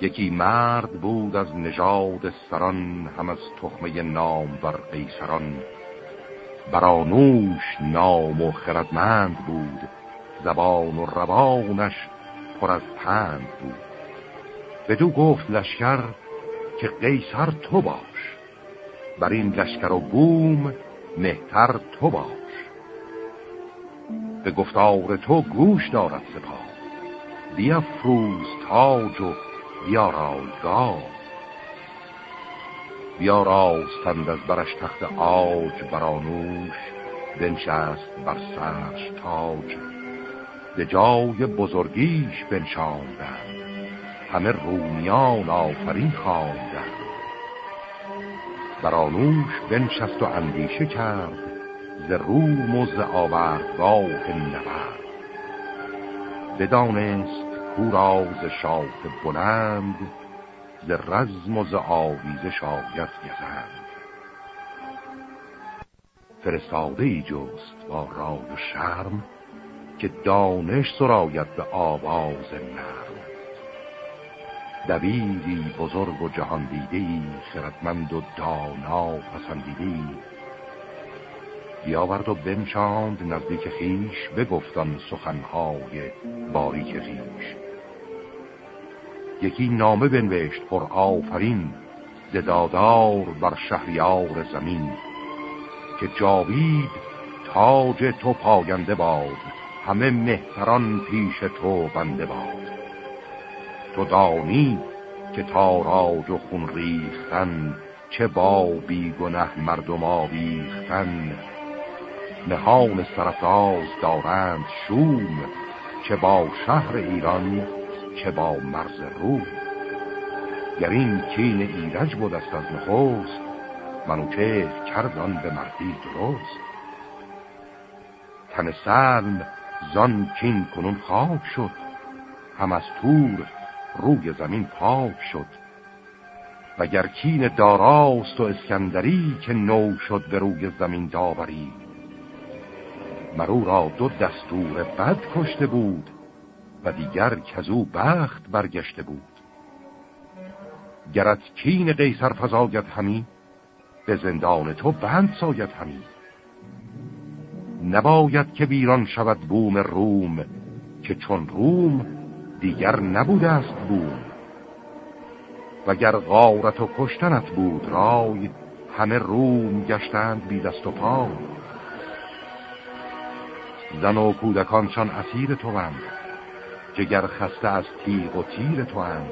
یکی مرد بود از نژاد سران هم از تخمه نام بر قیصران برانوش نام و خردمند بود زبان و روانش پر از پند بود. بدو گفت لشکر که قیصر تو باش بر این لشکر و بوم مهتر تو باش. به گفتار تو گوش دارد سپاه بیافروز تاج و بیارای گاه بیاراستند از برش تخت آج برانوش بنشست بر سرش تاج. به جای بزرگیش بنشاندند همه رومیان آفرین خواندند. برانوش بنشست و اندیشه کرد ز روم و ز آوردگاه نبرد. بدانست کوراز شاخ بلند ز رزم و ز آویزه شاید گزند. فرستاده ای جست با رای و شرم که دانش سراید به آواز نرم. دبیری بزرگ و جهان دیدی خردمند و دانا پسندیدی بیاورد و بنشاند نزدیک خیش بگفتان سخنهای باریک خیش. یکی نامه بنوشت پر آفرین زدادار بر شهریار زمین که جاوید تاج تو پاینده باد همه مهتران پیش تو بنده باد. تو دانی که تاراج و خون ریختن چه با بیگنه مردم آویختن. نهان سرفراز دارند شوم چه با شهر ایران چه با مرز رو گر این کین ایرج بود است از نخوست منوچه کردان به مردی درست. تن سلم زان کین کنون خاک شد هم از تور روی زمین پاک شد. وگر کین داراست و اسکندری که نو شد به روی زمین داوری مرو را دو دستور بد کشته بود دیگر کزو بخت برگشته بود. گرت کین قیصر فزاید همی به زندان تو بند ساید همی. نباید که بیران شود بوم روم که چون روم دیگر نبوده است بوم. وگر غارت و کشتنت بود رای همه روم گشتند بی دست و پای. زن و کودکانشان اسیر تو جگر خسته از تیغ و تیر تو هند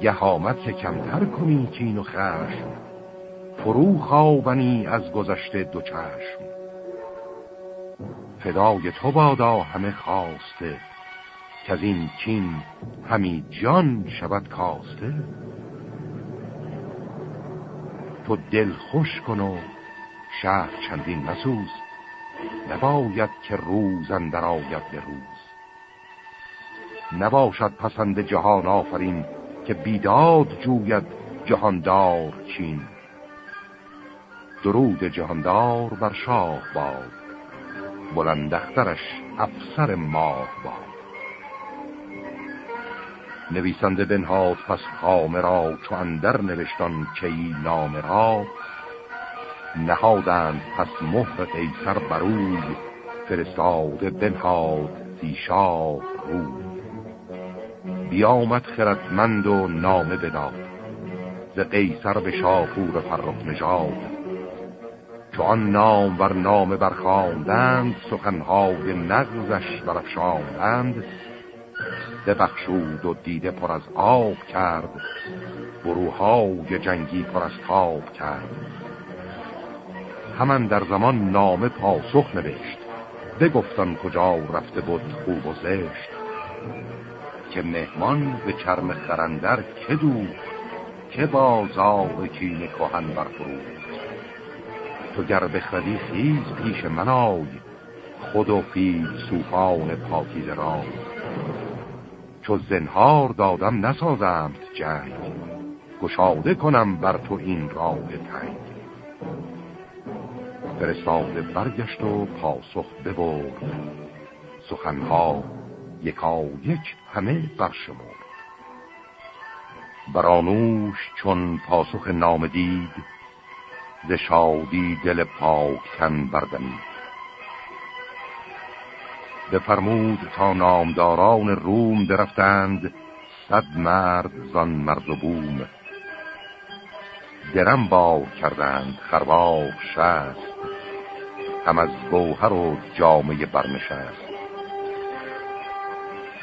گه آمد که کمتر کنی کین و خشم فرو خوابنی از گذشته دو چشم. فدای تو بادا همه خواسته که از این کین همی جان شود کاسته. تو دل خوش کن و شهر چندین مسوز نباید که روز اندر آید به روز. نباشد پسند جهان آفرین که بیداد جوید جهاندار چین. درود جهاندار بر شاه باد بلندخترش افسر ماه باد. نویسنده بنهاد پس خامه را چو اندر نوشتان کی نام را. نهادند پس مهر قیصر بروی فرستاده بنهاد سی شاه روی. بیامد خردمند و نامه بداد. ز قیصر به شاپور فرخ نژاد. چون نام بر نامه برخواندند سخنهای نغزش برافشاندند. ببخشود و دیده پر از آب کرد گروهای جنگی پر از تاب کرد. همان در زمان نامه پاسخ نوشت بگفتن کجا رفته بود خوب و زشت. که مهمان به چرم خرندر که دود که بازار کین کهن برفروخت. تو گر بخردی خیز پیش من آی خود و سوفان پاکیز را چو زنهار دادم نسازمت جنگ گشاده کنم بر تو این راه تنگ. فرستاده برگشت و پاسخ ببرد سخنها یکا یک همه برشمرد برانوش چون پاسخ نام دید دل پاک تن بردمید. بفرمود تا نامداران روم درفتند صد مرد زان مرد و بوم. درم کردند خرباق شست هم از گوهر و جامعه برنشست.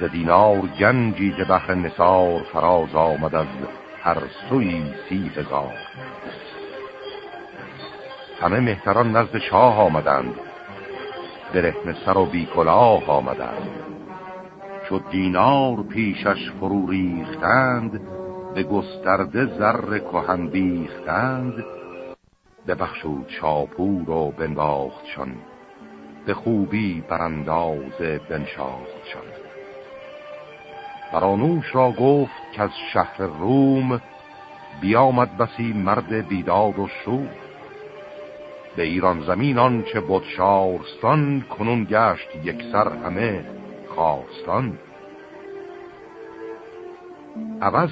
دینار گنجی ز بحر نسار فراز آمد از هر سوی سی هزار همه مهتران نزد شاه آمدند. برهن سر و بیکلاه آمدند. چو دینار پیشش فرو ریختند به گسترده زر کهن بیختند. ببخشود شاپور و بنواختشان به خوبی برانداز بنشاختشان. برانوش را گفت که از شهر روم بیامد بسی مرد بیداد و شور. به ایران زمین آنچه بود شارستان کنون گشت یک سر همه خواستان عوض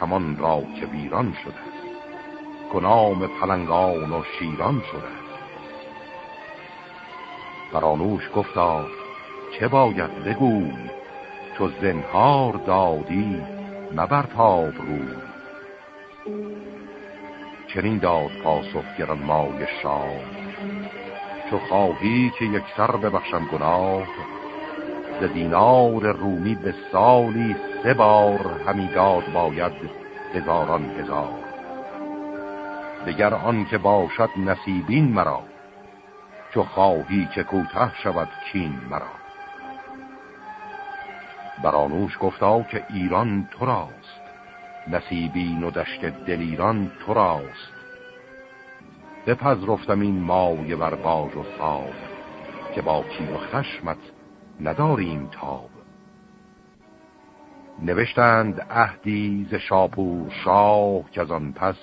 همان را که ویران شده کنام پلنگان و شیران شده برانوش گفتا چه باید بگوی؟ تو زنهار دادی مبرتاب روی چنین داد پاسخ گران مای شاه. چو خواهی که یک سر ببخشم گناه ز دینار رومی به سالی سه بار همی داد باید هزاران هزار. دگر آن که باشد نصیبین مرا چو خواهی که کوته شود کین مرا. برانوش گفتا که ایران تو راست نصیبین و دشت دلیران تو راست بپذرفتم این مایه بر باج و صاف که با کین و خشمت نداریم تاب. نوشتند عهدی ز شاپور شاه که از آن پس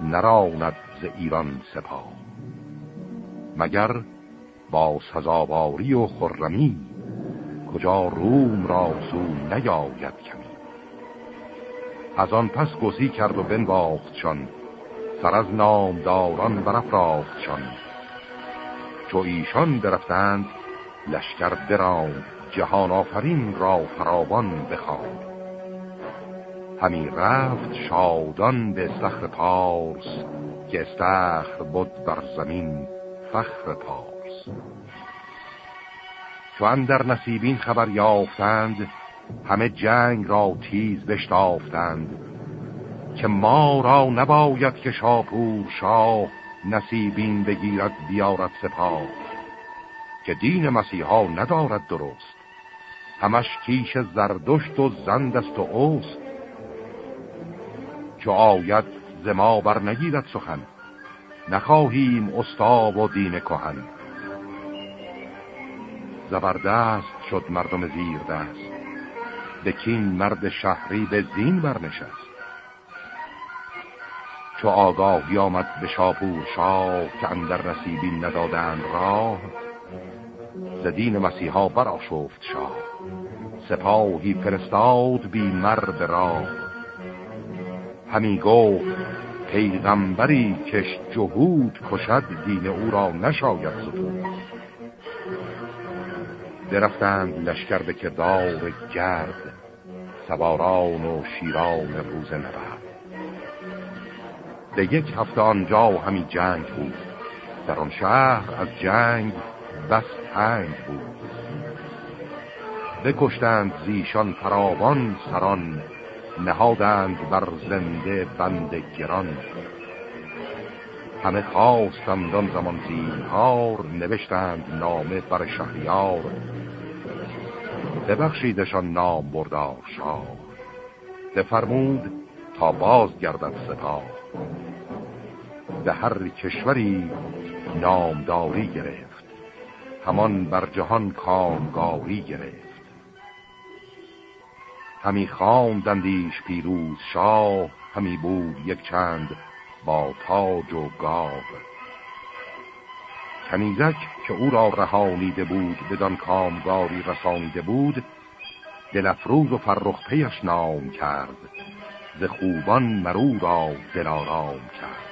نراند ز ایران سپاه. مگر با سزاواری و خرمی کجا روم را سو نیاید کمی. از آن پس گسی کرد و بنواختشان سر از نامداران برافراختشان چو ایشان درفتند لشکر براند جهان آفرین را فراوان بخواند. همی رفت شادان به سخر پارس که استخر بود بر زمین فخر پارس. چون در نصیبین خبر یافتند همه جنگ را تیز بشتافتند. که ما را نباید که شاپور شاه نصیبین بگیرد بیارد سپاه. که دین مسیحا ندارد درست. همش کیش زردشت و زندست و اوست. چو آید زما بر نگیرد سخن. نخواهیم استاب و دین کهن. زبردست شد مردم زیر دست. به کین مرد شهری به زین برنشست. چو آگاهی آمد به شاپور شاه که اندر نصیبین ندادند راه دین مسیحا براشفت شاه. سپاهی فرستاد بی مرد را همی گفت پیغمبری کش جهود کشد دین او را نشاید ستود. درفتند لشکر به کردار گرد سواران و شیران روز نبرد. به یک هفته آنجا همی جنگ بود. در آن شهر از جنگ بس تنگ بود. بکشتند زیشان فراوان سران نهادند بر زنده بند گران. همه خواستند آن زمان زینهار نوشتند نامه بر شهریار. ببخشیدشان نام بردار شاه بفرمود تا باز گردد سپاه. به هر کشوری نامداری گرفت. همان بر جهان کامگاری گرفت. همی خواندندیش پیروز شاه همی بود یک چند با تاج و گاو. کنیزک که او را رهانیده بود بدان کامگاری رسانیده بود دلفروز و فرخ پیش نام کرد ز خوبان مرو را دلارام کرد.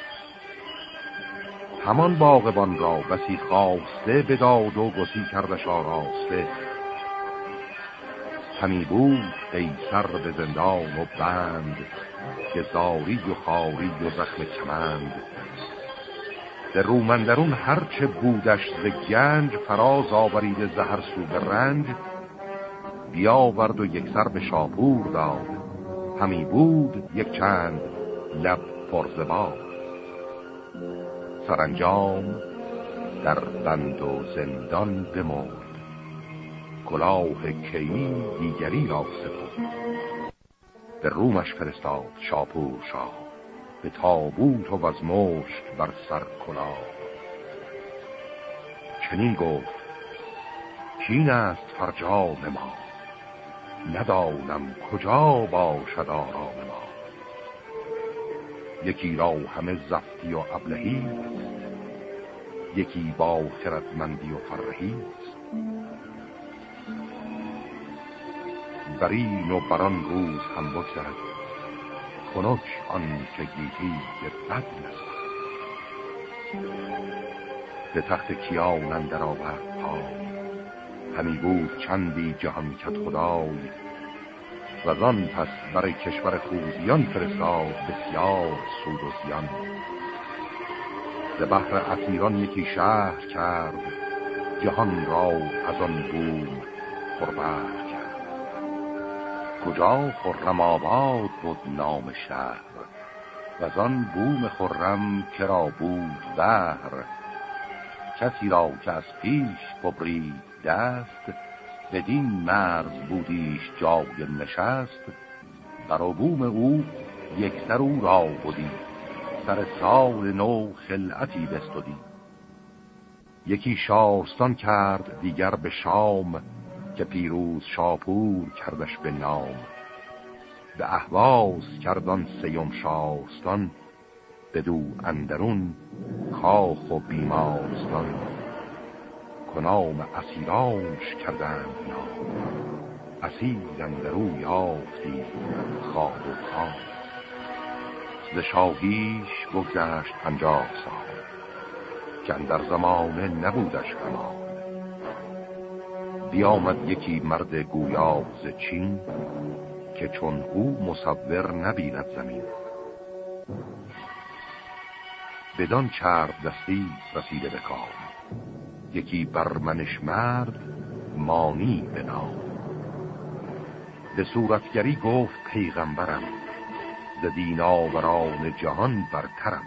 همان باغبان را بسی خواسته بداد و گسی کردش آراسته همی بود سر به زندان و بند که زاری و خاری و زخم کمند. در رومندرون هرچه بودش ز گنج فراز آورید زهر سو رنج بیاورد و یک سر به شاپور داد. همی بود یک چند لب باد. سرانجام در بند و زندان بمرد. کلاه کیی دیگری را سپرد. به رومش فرستاد شاپور شاه. به تابوت و از مشت بر سر کلاه. چنین گفت کین است فرجام ما. ندانم کجا باشد آرام ما. یکی را همه زفتی و ابلهی یکی با خردمندی و فرهی برین و بران روز هم بگذرد. کنک آن که گیتی بد نزد. به تخت کیان اندر آورد پای. همی بود چندی جهان کت خدای. و آن پس برای کشور خوزیان فرستاد بسیار سود و زیان. ز بحر اسیران یکی شهر کرد. جهان را از آن بوم پربر کجا خرم آباد بود نام شهر و آن بوم خرم کرا بود بهر کسی را که از پیش ببرید دست بدین مرز بودیش جای نشست. بر بوم او یک سر او را بودی سر سال نو خلعتی بستودی یکی شارستان کرد دیگر به شام که پیروز شاپور کردش به نام. به احواز کردن سیم شارستان دو اندرون کاخ و بیمارستان. کنام اسیرانش کردند نام. اسیر اندرو یافتی خواب و خواب. ز شاهیش بگذشت پنجاه سال. که در زمانه نبودش همان بیامد یکی مرد گویا ز چین که چون او مصور نبیند زمین. بدان چرب دستی رسیده به کار یکی برمنش مرد مانی به نام. به صورتگری گفت پیغمبرم ز دیناوران جهان برترم.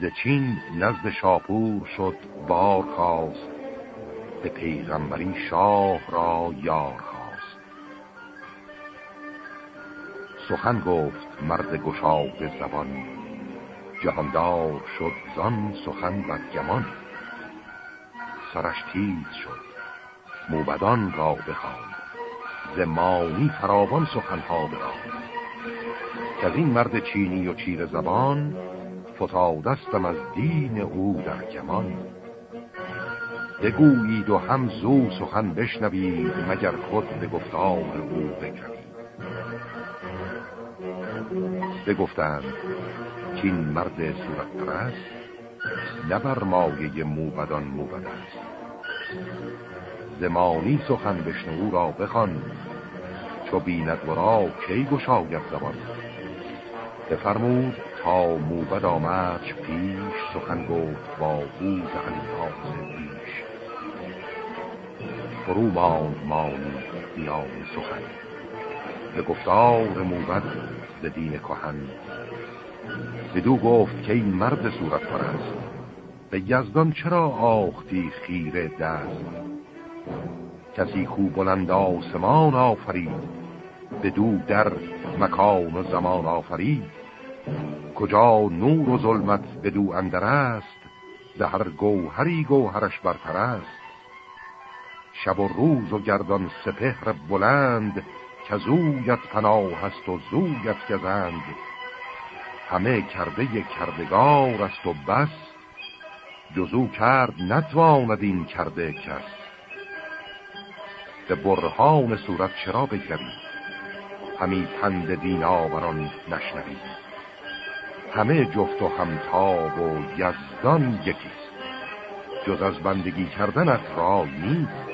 ز چین نزد شاپور شد بار خواست به پیغمبری شاه را یار خواست. سخن گفت مرد گشاد زبان. جهاندار شد زان سخن بدگمان سرش تیز شد. موبدان را بخواند زمانی فراوان سخنها براند که از این مرد چینی و چیر زبان فتادستم از دین او در کمان بگویید و هم زو سخن بشنوید مگر خود به گفتار او بکرید بگفتند که این مرد صورت پرست نبر مایه موبدان موبد است. زمانی سخن بشنو را بخوان چو بیند ورا کی گشاید زبان. بفرمود تا موبد آمد پیش سخن گفت با انفاس پیش فرو ماند مانی بیان سخن. به گفتار موبد به دین کهن. بدو گفت که این مرد صورت پرست به یزدان چرا آختی خیره دست؟ کسی خوب بلند آسمان آفرید دو در مکان و زمان آفرید. کجا نور و ظلمت بدو اندر است هر گوهری گوهرش برتر است. شب و روز و گردان سپهر بلند که زویت پناه است و زویت گزند. همه کرده کردگار است و بس جزو کرد نتواند این کرده کس. به برهان صورت چرا بگری همی پند دین آوران نشنوید همه جفت و همتاب و یزدان یکیست. جز از بندگی کردنت رای نیست.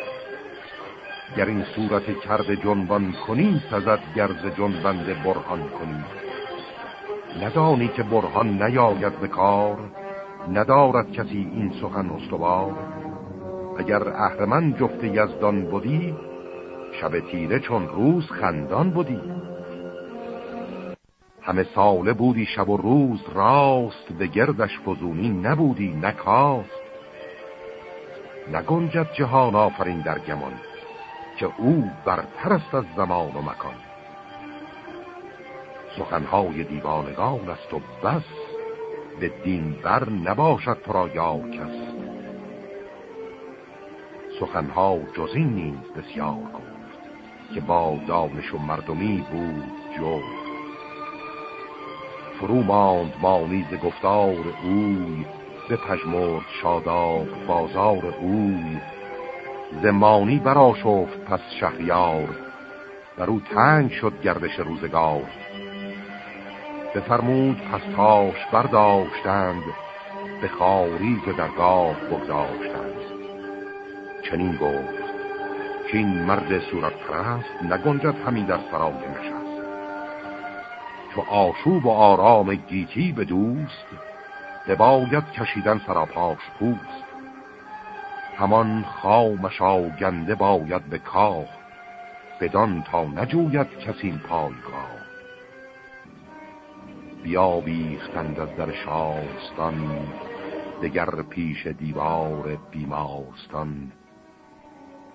گر این صورت کرد جنبان کنی سزد گرز جنبند برهان کنی. ندانی که برهان نیاید به کار ندارد کسی این سخن استوار. اگر اهرمن جفت یزدان بودی شب تیره چون روز خندان بودی همه ساله بودی شب و روز راست به گردش فزونی نبودی نکاست نگنجد جهان آفرین در گمان. که او برتر است از زمان و مکان. سخنهای دیوانگان است و بس به دین بر نباشد تو را یار کس. سخنها جز این نیز بسیار گفت که با دانش و مردمی بود جفت فرو ماند مانیز گفتار اوی به پژمرد شاداب بازار اوی زمانی برا شفت پس شهریار بر او تنگ شد گردش روزگار. بفرمود پس تاش برداشتند به خاری ز درگاه بگذاشتند. چنین گفت که این مرد صورت پرست نگنجد همین در سرای نشست. چو آشوب و آرام گیتی به دوست باید کشیدن سراپاش پوست. همان خامش آگنده باید به کاه بدان تا نجوید کسی پایگاه. بیا بیختند از در شاستان دگر پیش دیوار بیمارستان.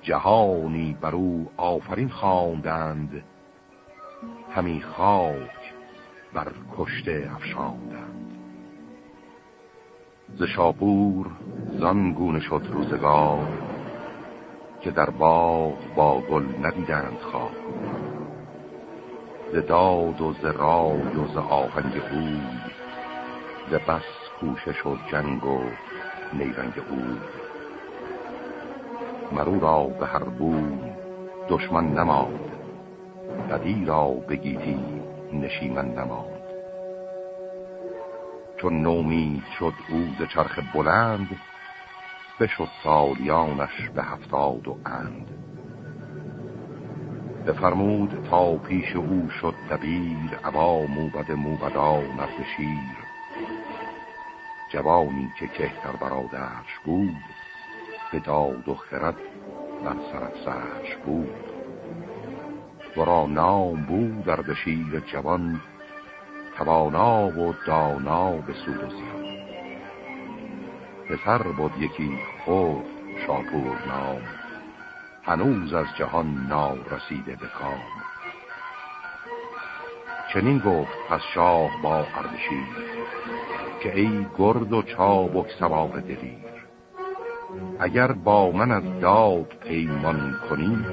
جهانی بر او آفرین خواندند همی خاک بر کشته افشاندند. ز شاپور زنگونه شد روزگار که در باغ با گل ندیدند خواه ز داد و ز رای و ز آهنگ او ز بس کوشش و جنگ و نیرنگ او مرو را به هر بوی دشمن نماند بدی را بگیتی نشیمن نماند. چون نومید شد او ز چرخ بلند بشد سالیانش به هفتاد و اند. بفرمود تا پیش او شد دبیر عبا موبد موبدا نرد شیر جوانی که کهتر برادرش بود به داد و خرد بر سرش بود. ورا نام بود در شیر جوان توانا و دانا به سود و زیان پسر بود یکی خود شاپور نام. هنوز از جهان نام رسیده به کام. چنین گفت پس شاه با اردشیر که ای گرد و چابک سوار دلیر اگر با من از داد پیمان کنی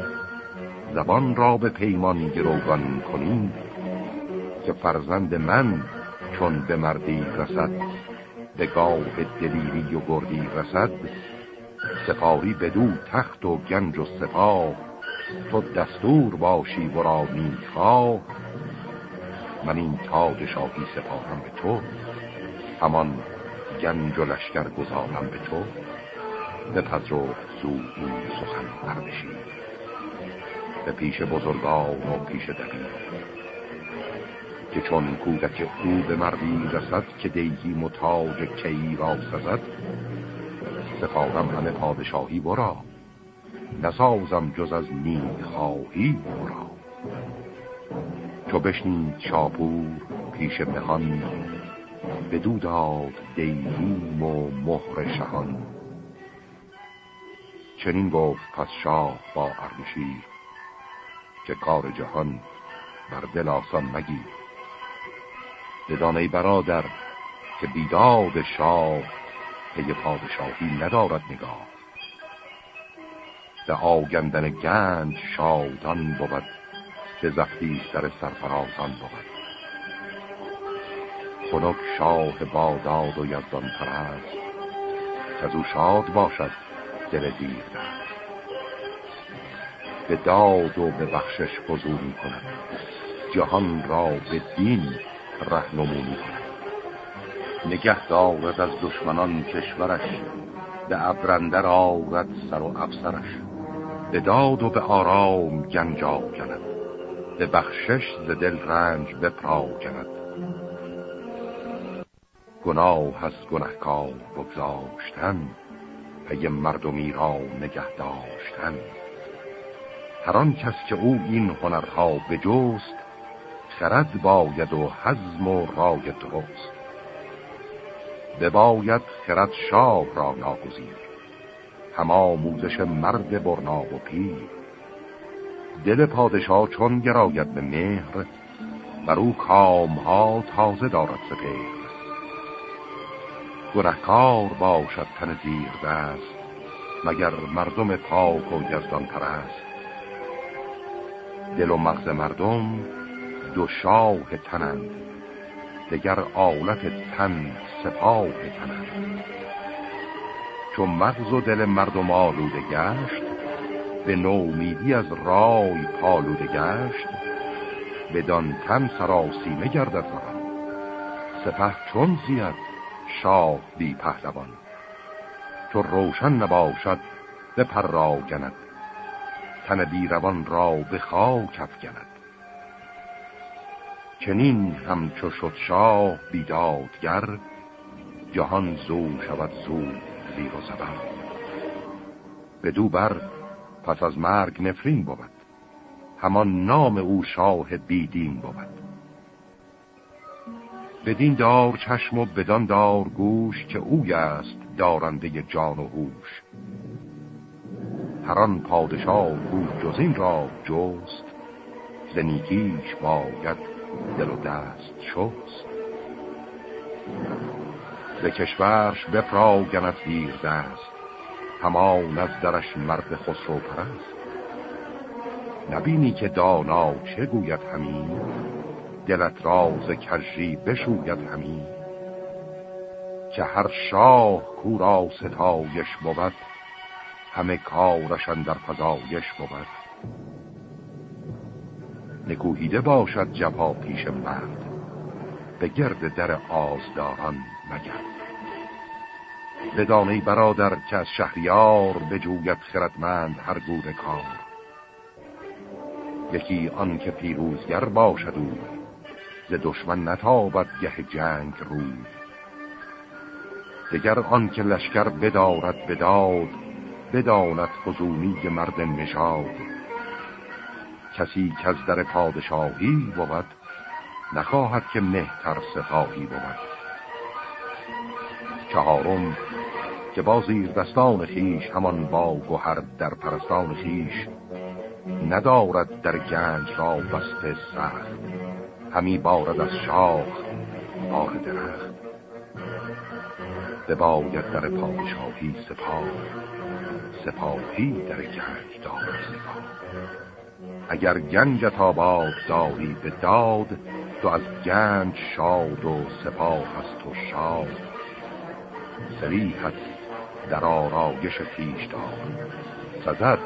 زبان را به پیمان گروگان کنی. که فرزند من چون به مردی رسد به گاه دلیری و گردی رسد سپاری بدو تخت و گنج و سپاه تو دستور باشی و را می‌خواه. من این تاج شاهی سپارم به تو همان گنج و لشکر گذارم به تو به پذرو زو این سخن بردشید به پیش بزرگان و پیش دبیر. که چون کودک او به مردی رسد که دیگی متاج کی را سزد سپارم همه پادشاهی برا نسازم جز از نیک خواهی برا. چو بشنید شاپور پیش مهان به داد دیهیم و مهر شهان. چنین گفت پس شاه با اردشیر که کار جهان بر دل آسان مگیر. بدانه برادر که بیداد شاه پی پادشاهی ندارد نگاه. به آگندن گنج شادان بود که زفتی سر سرفرازان بود. خنک شاه باداد و یزدان پرست که از او شاد باشد دل دیر به داد و به بخشش می کند جهان را به دین رهنمونی. کند نگه دارد از دشمنان کشورش به ابرندر آرد سر و افسرش. به داد و به آرام گنجا کند. به بخشش ز دل رنج کند. گناه هست گنهکار بگذاشتن پی مردمی را نگه داشتن. هر آن کس که او این هنرها بجست خرد باید و حزم و رای درست. بباید خرد شاه را ناگزیر. هما موزش مرد برنا و پیر. دل پادشاه چون گراید به مهر بر او کامها تازه دارد سپهر. گنهکار باشد تن زیر دست مگر مردم پاک و یزدان پرست. دل و مغز مردم دو شاه تنند. دگر آلت تن سپاه تنند. چون مغز و دل مردم آلوده گشت به نومیدی از رای پالوده گشت بدان تن سراسیمه گردد زبان. سپه چون زید شاه بی پهلوان. چون روشن نباشد به پراگند. تن بیروان را به خاک افگند چنین همچو شد شاه بیدادگر جهان زو شود زود زیر و زبر. بدو بر پس از مرگ نفرین بود همان نام او شاه بیدین بود. بدین دار چشم و بدان دار گوش که اوی است دارنده جان و هوش. هران پادشاه بود جز این را جست زنیگیش باید دل و دست شست به کشورش بفراگند دیر دست. همان از درش مرد خسرو پرست. نبینی که دانا چه گوید همین دلت راز کجی بشوید همین که هر شاه کورا ستایش بود همه کارشان در فضایش بود. نکوهیده باشد جفا پیش مرد. به گرد در آزداران مگرد بدانه برادر که از شهریار بجوید خردمند هر گونه کار. یکی آن که پیروزگر باشد او ز دشمن نتابد گه جنگ روی. دگر آن که لشکر بدارد بداد بداند خزونی مرد نشاد کسی که از در پادشاهی بود نخواهد که مهتر سپاهی بود. چهارم که با زیر دستان خیش همان با گوهر در پرستان خیش ندارد در گنج را بسته سخت. همی بارد از شاخ آه درخت. بباید در پادشاهی سپاه سپاهی در گنج دارد سپاه. اگر گنجت آباد داری به داد تو از گنج شاد و سپاه هست و شاد. سریحت در آرایش خیش دار سزد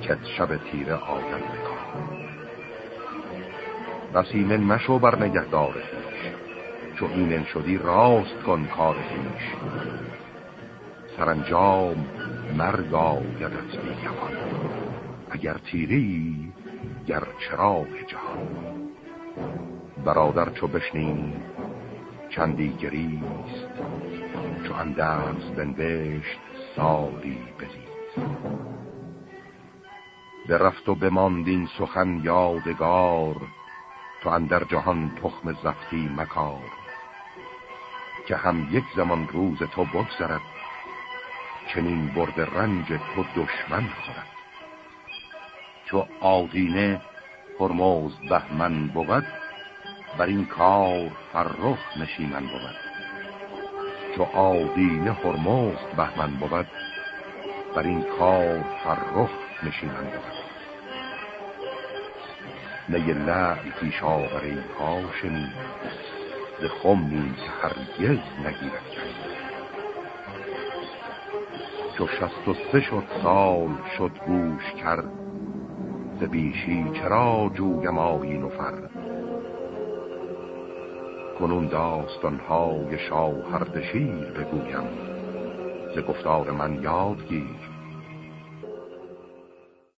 که شب تیره آدم بکار بسیمن مشو بر نگهدار خیش چو اینن شدی راست کن کار خیش سرانجام مرگ آیدت بیگمان. اگر تیری گر چراغ جهان. برادر چو بشنید چندی گریست چو اندرز بنوشت سالی بزیست رفت و بماندین سخن یادگار تو اندر جهان تخم زفتی مکار. که هم یک زمان روز تو بگذرد چنین برد رنج تو دشمن خورد. چو آدینه هرموز بهمن بود بر این کار فرخ نشیمن بود. چو آدینه هرموز بهمن بود بر این کار فرخ نشیمن بود. نی لعل پیش آوری هاشمی ز خمی که هرگز نگیرد کرد چو شست و سه شد سال شد گوش کرد بیشی چرا جویم آیین و فر؟ کنون داستانهای شاهردشیر بگویم ز گفتار من یاد گیر.